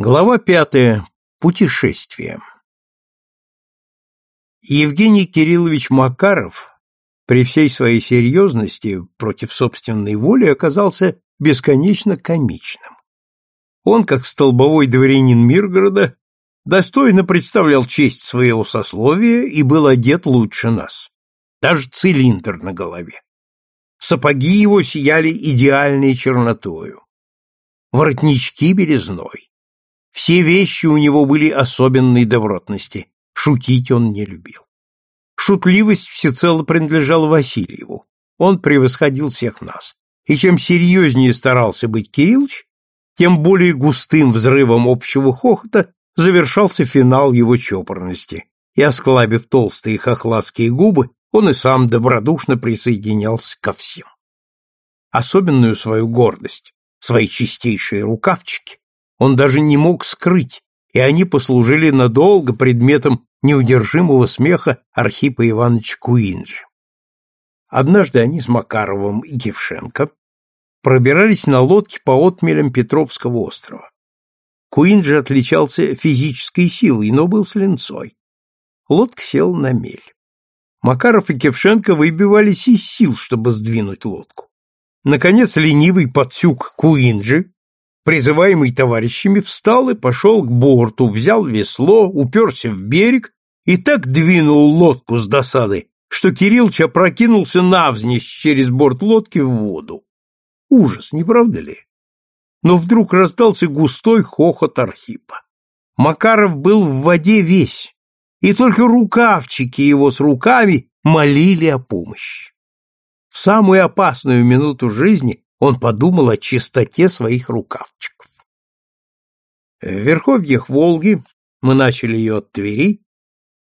Глава пятая. Путешествие. Евгений Кириллович Макаров при всей своей серьезности против собственной воли оказался бесконечно комичным. Он, как столбовой дворянин Миргорода, достойно представлял честь своего сословия и был одет лучше нас. Даже цилиндр на голове. Сапоги его сияли идеальной чернотою. Воротнички белизной. Все вещи у него были особенной добротности. Шутить он не любил. Шутливость всецело принадлежала Васильеву. Он превосходил всех нас. И чем серьезнее старался быть Кириллович, тем более густым взрывом общего хохота завершался финал его чопорности, и, осклабив толстые хохладские губы, он и сам добродушно присоединялся ко всем. Особенную свою гордость, свои чистейшие рукавчики, он даже не мог скрыть, и они послужили надолго предметом неудержимого смеха Архипа Ивановича Куинджи. Однажды они с Макаровым и Кевшенко пробирались на лодке по отмелям Петровского острова. Куинджи отличался физической силой, но был с линцой. Лодка села на мель. Макаров и Кевшенко выбивались из сил, чтобы сдвинуть лодку. Наконец ленивый подсюк Куинджи, призываемый товарищами, встал и пошел к борту, взял весло, уперся в берег и так двинул лодку с досады, что Кириллч опрокинулся навзничь через борт лодки в воду. Ужас, не правда ли? Но вдруг раздался густой хохот Архипа. Макаров был в воде весь, и только рукавчики его с руками молили о помощи. В самую опасную минуту жизни он подумал о чистоте своих рукавчиков. В верховьях Волги, мы начали ее от Твери,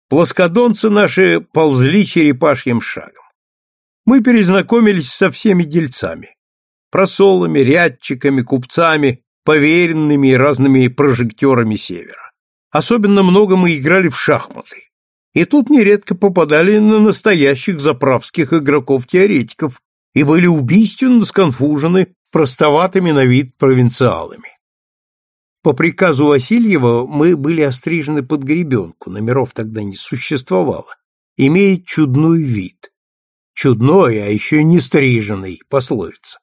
плоскодонцы наши ползли черепашьим шагом. Мы перезнакомились со всеми дельцами, просолами, рядчиками, купцами, поверенными и разными прожектерами севера. Особенно много мы играли в шахматы. И тут нередко попадали на настоящих заправских игроков-теоретиков и были убийственно сконфужены простоватыми на вид провинциалами. По приказу Васильева мы были острижены под гребенку, номеров тогда не существовало, имея чудной вид. Чудной, а еще не стриженный, пословица.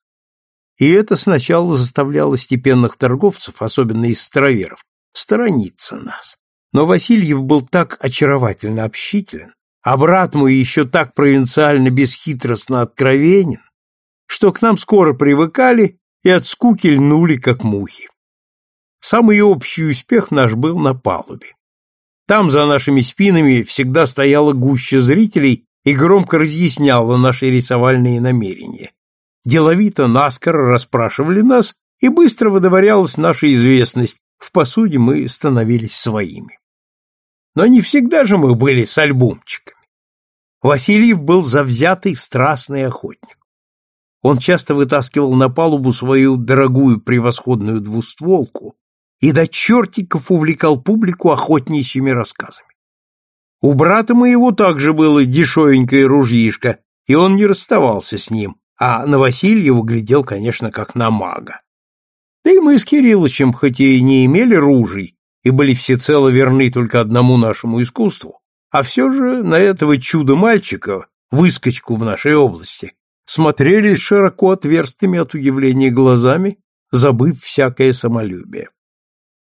И это сначала заставляло степенных торговцев, особенно из староверов, сторониться нас. Но Васильев был так очаровательно общителен, а брат мой еще так провинциально бесхитростно откровенен, что к нам скоро привыкали и от скуки льнули, как мухи. Самый общий успех наш был на палубе. Там за нашими спинами всегда стояла гуща зрителей и громко разъясняла наши рисовальные намерения. Деловито наскоро расспрашивали нас, и быстро выдворялась наша известность, в посуде мы становились своими. Но не всегда же мы были с альбомчиками. Васильев был завзятый страстный охотник. Он часто вытаскивал на палубу свою дорогую превосходную двустволку и до чертиков увлекал публику охотничьими рассказами. У брата моего также было дешевенькое ружьишко, и он не расставался с ним, а на Васильева глядел, конечно, как на мага. Да и мы с Кириллычем, хоть и не имели ружей и были всецело верны только одному нашему искусству, а все же на этого чудо-мальчика, выскочку в нашей области, смотрели широко отверстыми от удивления глазами, забыв всякое самолюбие.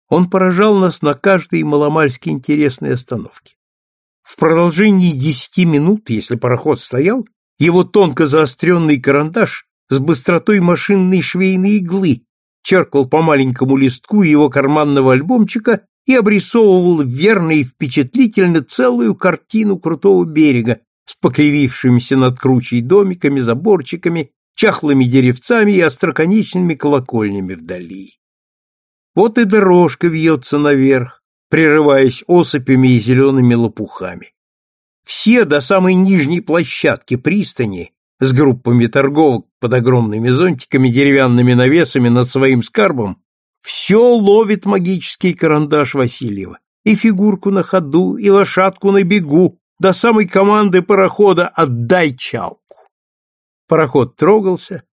Он поражал нас на каждой маломальски интересной остановке. В продолжении десяти минут, если пароход стоял, его тонко заостренный карандаш с быстротой машинной швейной иглы черкал по маленькому листку его карманного альбомчика и обрисовывал верно и впечатлительно целую картину крутого берега с покривившимися над кручей домиками, заборчиками, чахлыми деревцами и остроконечными колокольнями вдали. Вот и дорожка вьется наверх, прерываясь осыпями и зелеными лопухами. Все до самой нижней площадки пристани с группами торговок под огромными зонтиками, деревянными навесами над своим скарбом, все ловит магический карандаш Васильева. И фигурку на ходу, и лошадку на бегу, до самой команды парохода «Отдай чалку». Пароход трогался,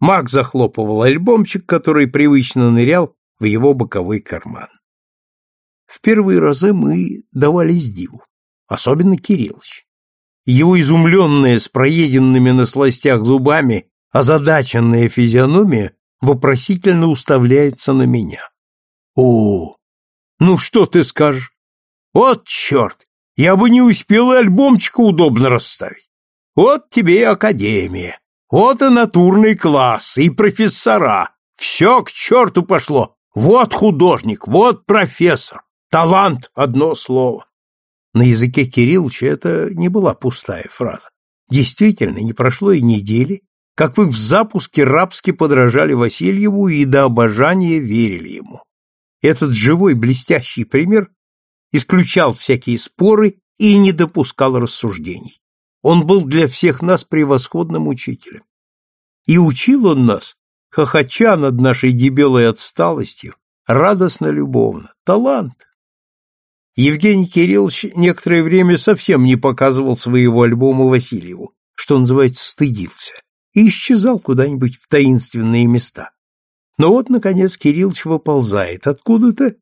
маг захлопывал альбомчик, который привычно нырял в его боковой карман. В первые разы мы давались диву, особенно Кириллыч. Его изумленная с проеденными на сластях зубами озадаченная физиономия вопросительно уставляется на меня. О, ну что ты скажешь? Вот черт, я бы не успел и альбомчика удобно расставить. Вот тебе и академия, вот и натурный класс, и профессора. Все к черту пошло. Вот художник, вот профессор. Талант — одно слово. На языке Кирилловича это не была пустая фраза. Действительно, не прошло и недели, как вы в запуске рабски подражали Васильеву и до обожания верили ему. Этот живой блестящий пример исключал всякие споры и не допускал рассуждений. Он был для всех нас превосходным учителем. И учил он нас, хохоча над нашей дебелой отсталостью, радостно-любовно. Талант. Евгений Кириллович некоторое время совсем не показывал своего альбома Васильеву, что называется, стыдился, и исчезал куда-нибудь в таинственные места. Но вот, наконец, Кириллович выползает откуда-то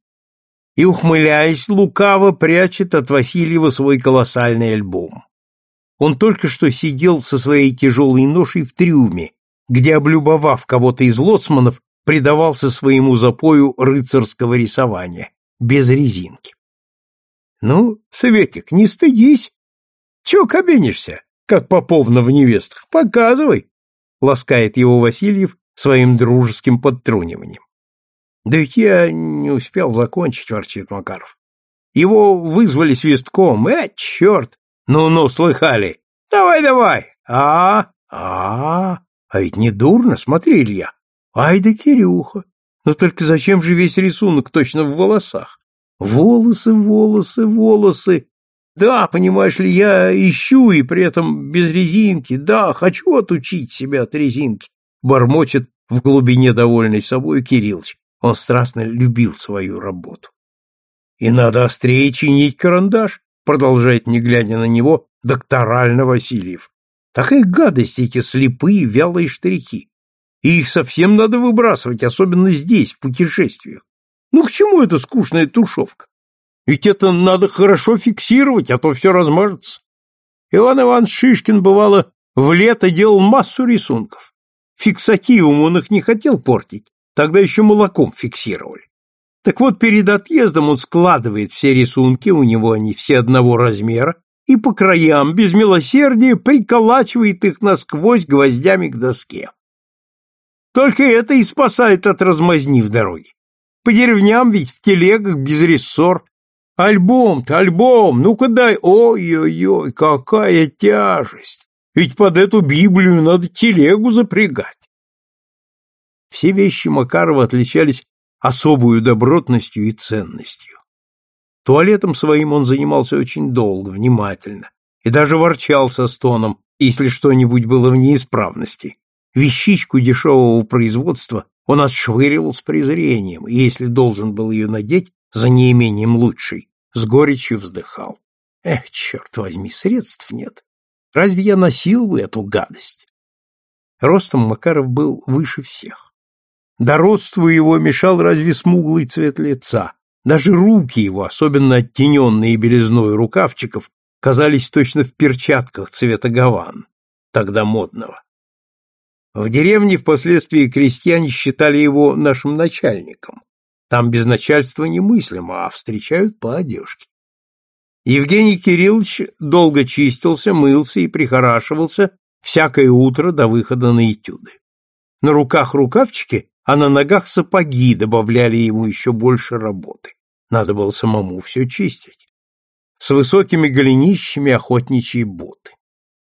и, ухмыляясь, лукаво прячет от Васильева свой колоссальный альбом. Он только что сидел со своей тяжелой ношей в трюме, где, облюбовав кого-то из лоцманов, предавался своему запою рыцарского рисования, без резинки. Ну, Светик, не стыдись. Чего кабенишься, как Поповна в невестах? Показывай, ласкает его Васильев своим дружеским подтруниванием. Да ведь я не успел закончить, ворчит Макаров. Его вызвали свистком. Э, черт! Ну-ну, слыхали. Давай, давай. А, а, а ведь не дурно, смотри, Илья. Ай да Кирюха. Но только зачем же весь рисунок точно в волосах? Волосы, волосы, волосы. Да, понимаешь ли, я ищу и при этом без резинки. Да, хочу отучить себя от резинки. Бормочет в глубине довольный собой Кириллович. Он страстно любил свою работу. И надо острее чинить карандаш, продолжает, не глядя на него, докторально Васильев. Такая гадость эти слепые, вялые штрихи. И их совсем надо выбрасывать, особенно здесь, в путешествиях. Ну к чему эта скучная тушевка? Ведь это надо хорошо фиксировать, а то все размажется. Иван Иванович Шишкин, бывало, в лето делал массу рисунков. Фиксативом он их не хотел портить, тогда еще молоком фиксировали. Так вот, перед отъездом он складывает все рисунки, у него они все одного размера, и по краям, без милосердия, приколачивает их насквозь гвоздями к доске. Только это и спасает от размазни в дороге. По деревням ведь в телегах без рессор. Альбом-то, альбом, ну-ка дай, ой-ой-ой, какая тяжесть. Ведь под эту Библию надо телегу запрягать. Все вещи Макарова отличались особую добротностью и ценностью. Туалетом своим он занимался очень долго, внимательно, и даже ворчал со стоном, если что-нибудь было в неисправности. Вещичку дешевого производства он отшвыривал с презрением, и если должен был ее надеть за неимением лучшей, с горечью вздыхал. Эх, черт возьми, средств нет. Разве я носил бы эту гадость? Ростом Макаров был выше всех. Дородству его мешал разве смуглый цвет лица. Даже руки его, особенно оттененные белизной рукавчиков, казались точно в перчатках цвета гаван, тогда модного. В деревне впоследствии крестьяне считали его нашим начальником. Там без начальства немыслимо, а встречают по одежке. Евгений Кириллович долго чистился, мылся и прихорашивался всякое утро до выхода на этюды. На руках рукавчики, а на ногах сапоги добавляли ему еще больше работы. Надо было самому все чистить. С высокими голенищами охотничьи боты.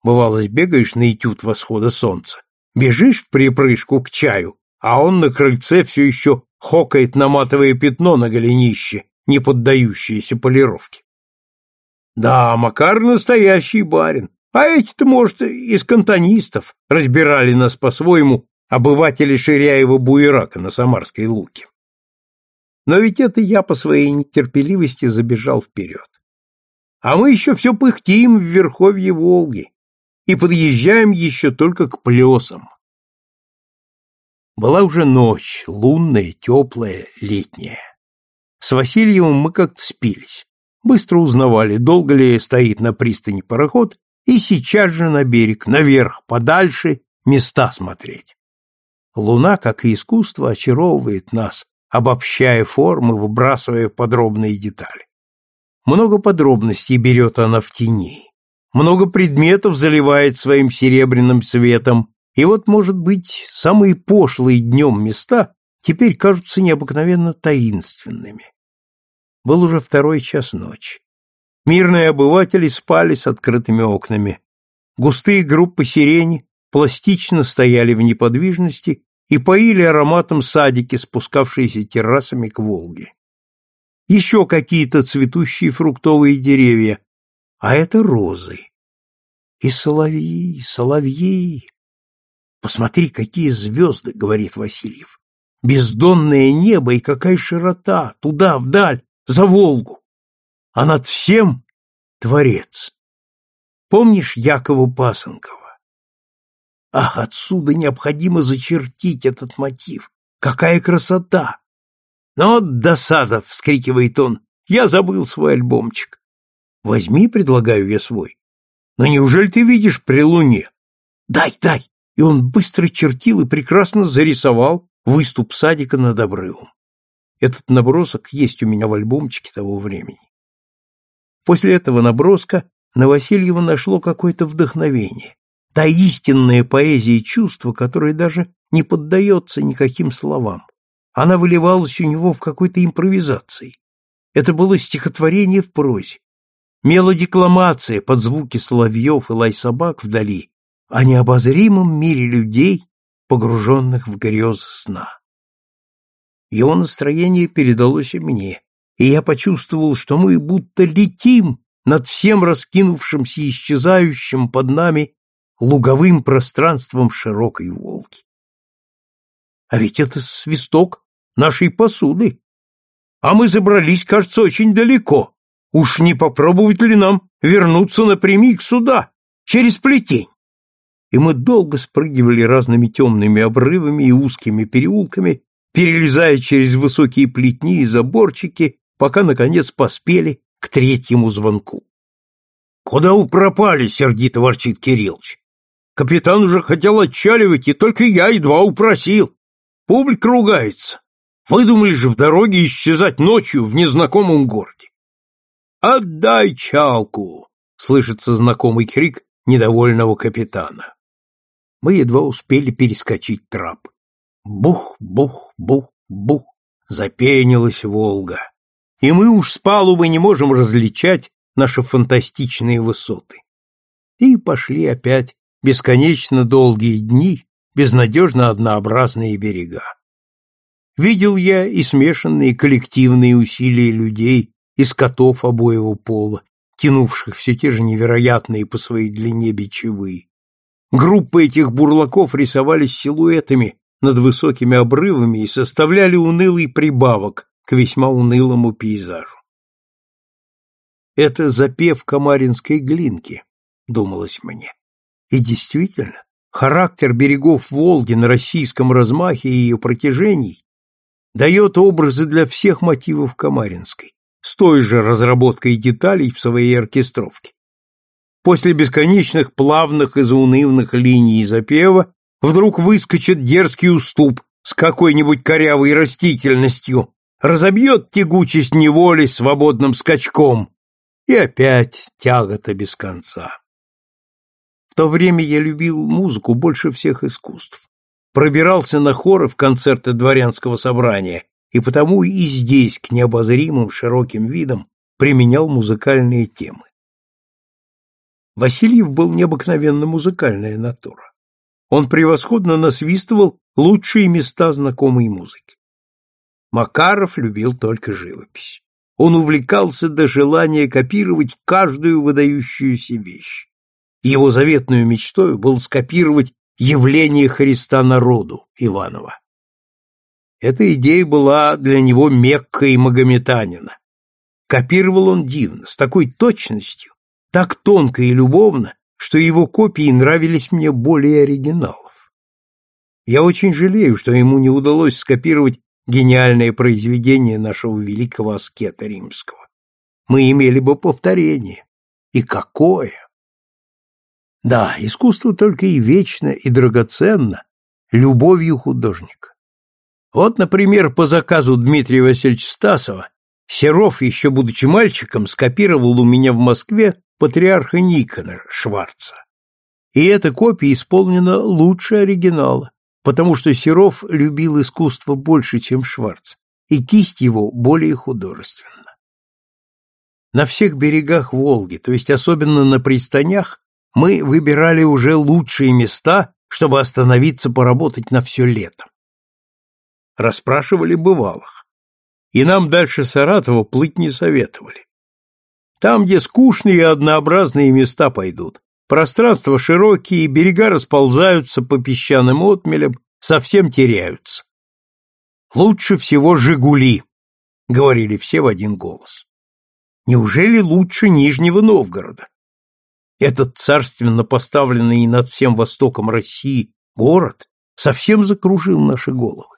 Бывало, бегаешь на этюд восхода солнца, Бежишь в припрыжку к чаю, а он на крыльце все еще хокает наматывая пятно на голенище, не поддающееся полировке. Да, Макар настоящий барин, а эти-то, может, из кантонистов разбирали нас по-своему обыватели Ширяева-Буерака на Самарской Луке. Но ведь это я по своей нетерпеливости забежал вперед. А мы еще все пыхтим в верховье Волги, и подъезжаем еще только к плесам. Была уже ночь, лунная, теплая, летняя. С Васильевым мы как-то спились. Быстро узнавали, долго ли стоит на пристани пароход, и сейчас же на берег, наверх, подальше, места смотреть. Луна, как и искусство, очаровывает нас, обобщая формы, выбрасывая подробные детали. Много подробностей берет она в тени, много предметов заливает своим серебряным светом, и вот, может быть, самые пошлые днем места теперь кажутся необыкновенно таинственными. Был уже второй час ночи. Мирные обыватели спали с открытыми окнами. Густые группы сирени пластично стояли в неподвижности и поили ароматом садики, спускавшиеся террасами к Волге. Еще какие-то цветущие фруктовые деревья, а это розы. И соловьи, соловьи. Посмотри, какие звезды, говорит Васильев. Бездонное небо и какая широта, туда, вдаль, за Волгу. А над всем Творец. Помнишь Якова Пасынкова? Ах, отсюда необходимо зачертить этот мотив. Какая красота! Но досада, вскрикивает он, я забыл свой альбомчик. Возьми, предлагаю я свой. Но неужели ты видишь при луне? Дай, дай. И он быстро чертил и прекрасно зарисовал выступ садика над обрывом. Этот набросок есть у меня в альбомчике того времени. После этого наброска на Васильева нашло какое-то вдохновение та истинная поэзия чувства, которая даже не поддается никаким словам. Она выливалась у него в какой-то импровизации. Это было стихотворение в прозе. Мелодекламация под звуки соловьев и лай собак вдали о необозримом мире людей, погруженных в грезы сна. Его настроение передалось и мне, и я почувствовал, что мы будто летим над всем раскинувшимся исчезающим под нами луговым пространством широкой Волги. А ведь это свисток нашей посуды. А мы забрались, кажется, очень далеко. Уж не попробовать ли нам вернуться напрямик сюда, через плетень? И мы долго спрыгивали разными темными обрывами и узкими переулками, перелезая через высокие плетни и заборчики, пока, наконец, поспели к третьему звонку. — Куда вы пропали? — сердито ворчит Кириллович. Капитан уже хотел отчаливать, и только я едва упросил. Публика ругается. Выдумали же в дороге исчезать ночью в незнакомом городе. «Отдай чалку!» — слышится знакомый крик недовольного капитана. Мы едва успели перескочить трап. Бух, бух, бух, бух, запенилась Волга. И мы уж с палубы не можем различать наши фантастичные высоты. И пошли опять бесконечно долгие дни, безнадежно однообразные берега. Видел я и смешанные коллективные усилия людей и скотов обоего пола, тянувших все те же невероятные по своей длине бичевы. Группы этих бурлаков рисовались силуэтами над высокими обрывами и составляли унылый прибавок к весьма унылому пейзажу. Это запев комаринской глинки, думалось мне. И действительно, характер берегов Волги на российском размахе и ее протяжении дает образы для всех мотивов Камаринской, с той же разработкой деталей в своей оркестровке. После бесконечных плавных и заунывных линий запева вдруг выскочит дерзкий уступ с какой-нибудь корявой растительностью, разобьет тягучесть неволи свободным скачком, и опять тягота без конца. В то время я любил музыку больше всех искусств. Пробирался на хоры в концерты дворянского собрания, и потому и здесь к необозримым широким видам применял музыкальные темы. Васильев был необыкновенно музыкальная натура. Он превосходно насвистывал лучшие места знакомой музыки. Макаров любил только живопись. Он увлекался до желания копировать каждую выдающуюся вещь. Его заветную мечтой было скопировать явление Христа народу Иванова. Эта идея была для него Меккой Магометанина. Копировал он дивно, с такой точностью, так тонко и любовно, что его копии нравились мне более оригиналов. Я очень жалею, что ему не удалось скопировать гениальное произведение нашего великого аскета римского. Мы имели бы повторение. И какое! Да, искусство только и вечно, и драгоценно, любовью художника. Вот, например, по заказу Дмитрия Васильевича Стасова Серов, еще будучи мальчиком, скопировал у меня в Москве патриарха Никона Шварца. И эта копия исполнена лучше оригинала, потому что Серов любил искусство больше, чем Шварц, и кисть его более художественна. На всех берегах Волги, то есть особенно на пристанях, мы выбирали уже лучшие места, чтобы остановиться поработать на все лето. Расспрашивали бывалых. И нам дальше Саратова плыть не советовали. Там, где скучные и однообразные места пойдут, пространства широкие, берега расползаются по песчаным отмелям, совсем теряются. Лучше всего «Жигули», — говорили все в один голос. Неужели лучше Нижнего Новгорода? Этот царственно поставленный над всем востоком России город совсем закружил наши головы.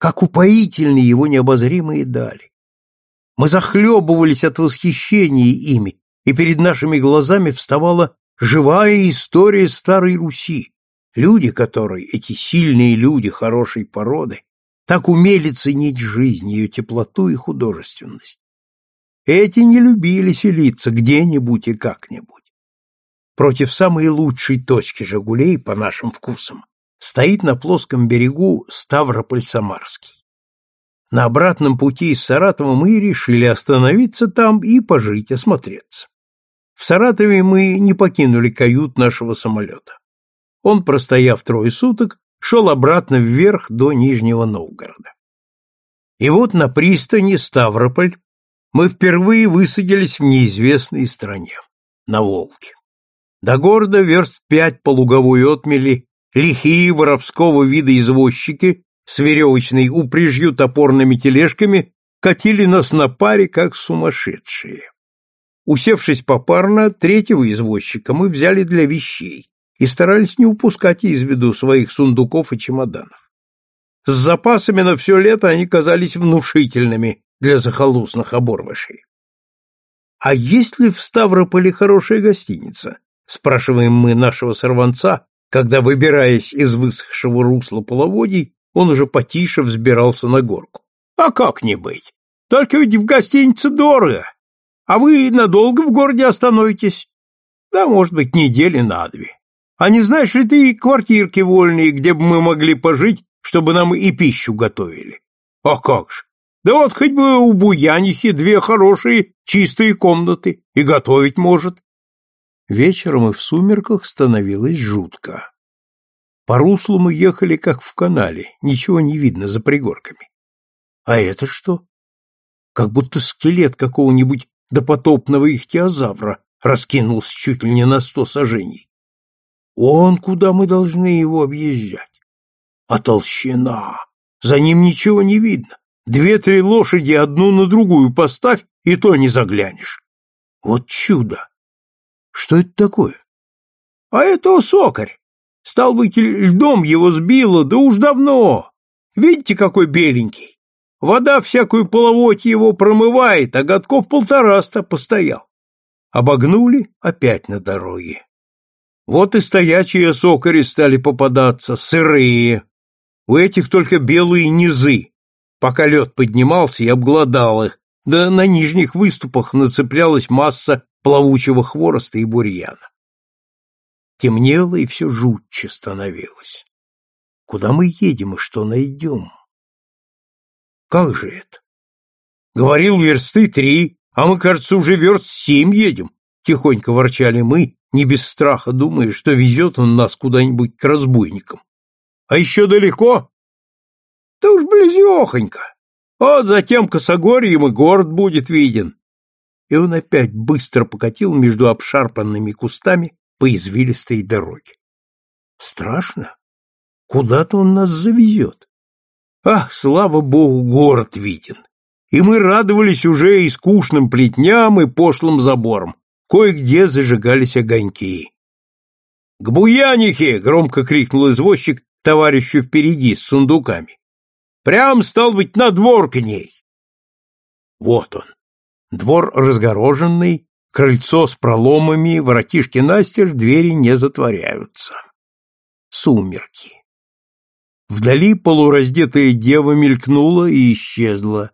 Как упоительны его необозримые дали. Мы захлебывались от восхищения ими, и перед нашими глазами вставала живая история старой Руси, люди которые, эти сильные люди хорошей породы, так умели ценить жизнь, ее теплоту и художественность. Эти не любили селиться где-нибудь и как-нибудь. Против самой лучшей точки «Жигулей» по нашим вкусам стоит на плоском берегу Ставрополь-Самарский. На обратном пути из Саратова мы решили остановиться там и пожить, осмотреться. В Саратове мы не покинули кают нашего самолета. Он, простояв трое суток, шел обратно вверх до Нижнего Новгорода. И вот на пристани Ставрополь мы впервые высадились в неизвестной стране, на Волге. До города верст пять по луговой отмели, лихие воровского вида извозчики с веревочной упряжью топорными тележками катили нас на паре, как сумасшедшие. Усевшись попарно, третьего извозчика мы взяли для вещей и старались не упускать из виду своих сундуков и чемоданов. С запасами на все лето они казались внушительными для захолустных оборвышей. «А есть ли в Ставрополе хорошая гостиница?» — спрашиваем мы нашего сорванца, когда, выбираясь из высохшего русла половодий, он уже потише взбирался на горку. «А как не быть? Только ведь в гостинице дорого. А вы надолго в городе остановитесь? Да, может быть, недели на две. А не знаешь ли ты квартирки вольные, где бы мы могли пожить, чтобы нам и пищу готовили? А как же? Да вот хоть бы у Буянихи две хорошие чистые комнаты, и готовить может. Вечером и в сумерках становилось жутко. По руслу мы ехали, как в канале, ничего не видно за пригорками. А это что? Как будто скелет какого-нибудь допотопного ихтиозавра раскинулся чуть ли не на сто сажений. Он, куда мы должны его объезжать? А толщина! За ним ничего не видно. Две-три лошади одну на другую поставь, и то не заглянешь. Вот чудо! Что это такое? А это сокарь. Стал быть, льдом его сбило, да уж давно. Видите, какой беленький? Вода всякую половоть его промывает, а годков полтораста постоял. Обогнули опять на дороге. Вот и стоячие сокари стали попадаться, сырые. У этих только белые низы. Пока лед поднимался и обглодал их, да на нижних выступах нацеплялась масса плавучего хвороста и бурьяна. Темнело и все жутче становилось. Куда мы едем и что найдем? Как же это? Говорил версты три, а мы, кажется, уже верст семь едем. Тихонько ворчали мы, не без страха думая, что везет он нас куда-нибудь к разбойникам. А еще далеко? Да уж близехонько. Вот затем косогорьем и город будет виден. И он опять быстро покатил между обшарпанными кустами по извилистой дороге. Страшно. Куда-то он нас завезет. Ах, слава богу, город виден. И мы радовались уже и скучным плетням, и пошлым заборам. Кое-где зажигались огоньки. «К буянихе!» — громко крикнул извозчик товарищу впереди с сундуками. Прям, стал быть, на двор к ней. Вот он. Двор разгороженный, крыльцо с проломами, воротишки настежь, двери не затворяются. Сумерки. Вдали полураздетая дева мелькнула и исчезла.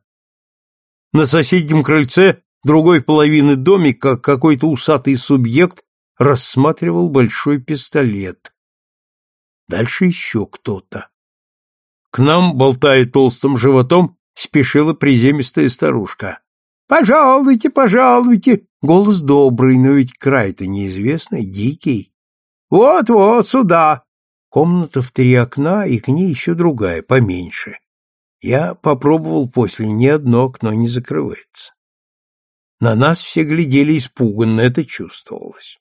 На соседнем крыльце другой половины домика какой-то усатый субъект рассматривал большой пистолет. Дальше еще кто-то. К нам, болтая толстым животом, спешила приземистая старушка. «Пожалуйте, пожалуйте!» Голос добрый, но ведь край-то неизвестный, дикий. «Вот-вот, сюда!» Комната в три окна, и к ней еще другая, поменьше. Я попробовал после, ни одно окно не закрывается. На нас все глядели испуганно, это чувствовалось.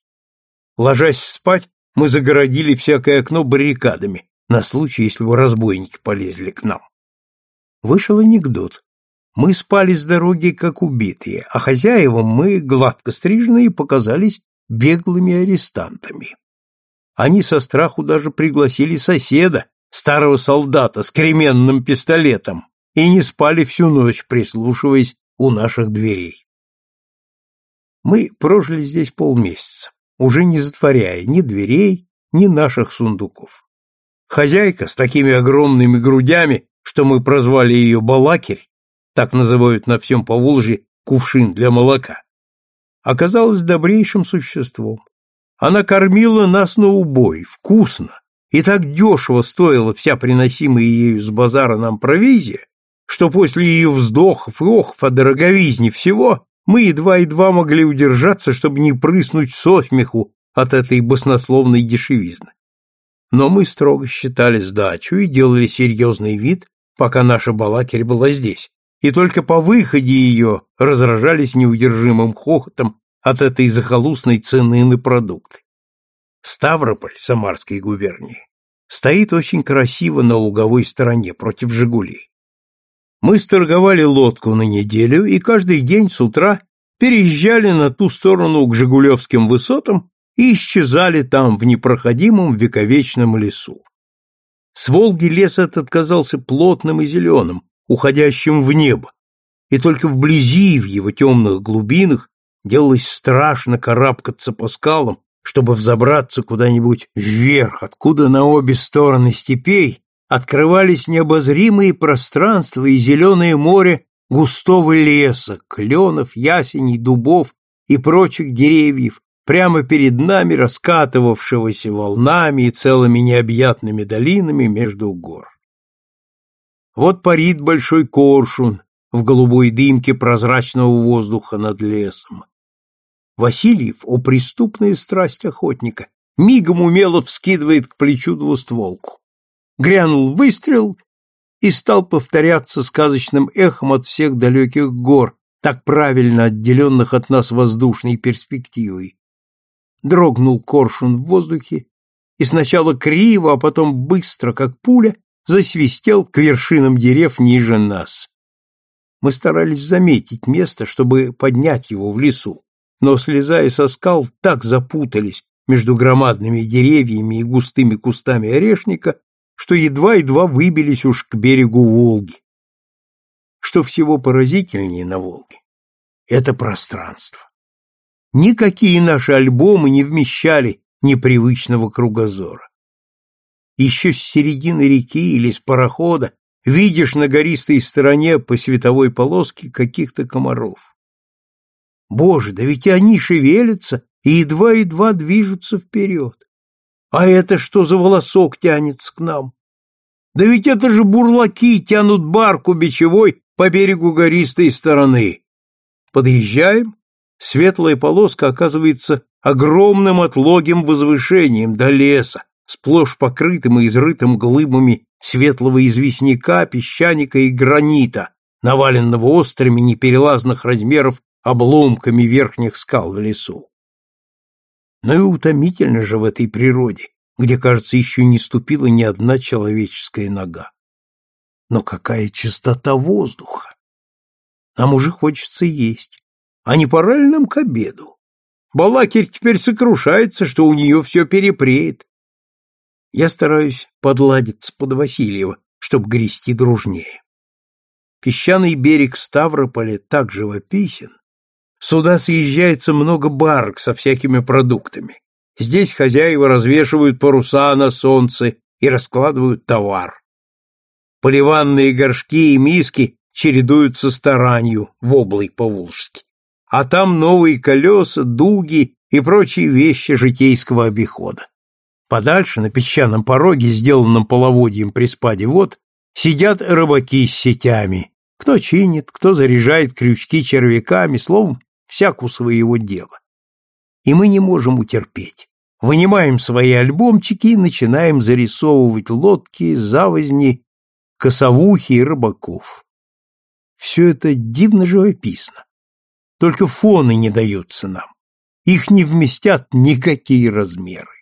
Ложась спать, мы загородили всякое окно баррикадами, на случай, если бы разбойники полезли к нам. Вышел анекдот. Мы спали с дороги, как убитые, а хозяевам мы, гладко стриженные, показались беглыми арестантами. Они со страху даже пригласили соседа, старого солдата с кременным пистолетом, и не спали всю ночь, прислушиваясь у наших дверей. Мы прожили здесь полмесяца, уже не затворяя ни дверей, ни наших сундуков. Хозяйка с такими огромными грудями, что мы прозвали ее Балакирь, так называют на всем Поволжье кувшин для молока, оказалась добрейшим существом. Она кормила нас на убой, вкусно, и так дешево стоила вся приносимая ею с базара нам провизия, что после ее вздохов и охов о дороговизне всего мы едва-едва могли удержаться, чтобы не прыснуть со смеху от этой баснословной дешевизны. Но мы строго считали сдачу и делали серьезный вид, пока наша балакерь была здесь, и только по выходе ее разражались неудержимым хохотом от этой захолустной цены на продукты. Ставрополь Самарской губернии стоит очень красиво на луговой стороне против Жигулей. Мы сторговали лодку на неделю и каждый день с утра переезжали на ту сторону к Жигулевским высотам и исчезали там в непроходимом вековечном лесу. С Волги лес этот казался плотным и зеленым, уходящим в небо, и только вблизи, в его темных глубинах, делалось страшно карабкаться по скалам, чтобы взобраться куда-нибудь вверх, откуда на обе стороны степей открывались необозримые пространства и зеленое море густого леса, кленов, ясеней, дубов и прочих деревьев, прямо перед нами раскатывавшегося волнами и целыми необъятными долинами между гор. Вот парит большой коршун в голубой дымке прозрачного воздуха над лесом. Васильев, о преступная страсть охотника, мигом умело вскидывает к плечу двустволку. Грянул выстрел и стал повторяться сказочным эхом от всех далеких гор, так правильно отделенных от нас воздушной перспективой. Дрогнул коршун в воздухе, и сначала криво, а потом быстро, как пуля, засвистел к вершинам дерев ниже нас. Мы старались заметить место, чтобы поднять его в лесу но, слезая со скал, так запутались между громадными деревьями и густыми кустами орешника, что едва-едва выбились уж к берегу Волги. Что всего поразительнее на Волге — это пространство. Никакие наши альбомы не вмещали непривычного кругозора. Еще с середины реки или с парохода видишь на гористой стороне по световой полоске каких-то комаров. Боже, да ведь они шевелятся и едва-едва движутся вперед. А это что за волосок тянется к нам? Да ведь это же бурлаки тянут барку бичевой по берегу гористой стороны. Подъезжаем, светлая полоска оказывается огромным отлогим возвышением до леса, сплошь покрытым и изрытым глыбами светлого известняка, песчаника и гранита, наваленного острыми неперелазных размеров обломками верхних скал в лесу. Но и утомительно же в этой природе, где, кажется, еще не ступила ни одна человеческая нога. Но какая чистота воздуха! Нам уже хочется есть. А не пора ли нам к обеду? Балакирь теперь сокрушается, что у нее все перепреет. Я стараюсь подладиться под Васильева, чтобы грести дружнее. Песчаный берег Ставрополя так живописен. Сюда съезжается много барок со всякими продуктами. Здесь хозяева развешивают паруса на солнце и раскладывают товар. Поливанные горшки и миски чередуются с в облой по-волжски. А там новые колеса, дуги и прочие вещи житейского обихода. Подальше, на песчаном пороге, сделанном половодьем при спаде вод, сидят рыбаки с сетями. Кто чинит, кто заряжает крючки червяками, словом, всяку своего дела. И мы не можем утерпеть. Вынимаем свои альбомчики и начинаем зарисовывать лодки, завозни, косовухи и рыбаков. Все это дивно живописно. Только фоны не даются нам. Их не вместят никакие размеры.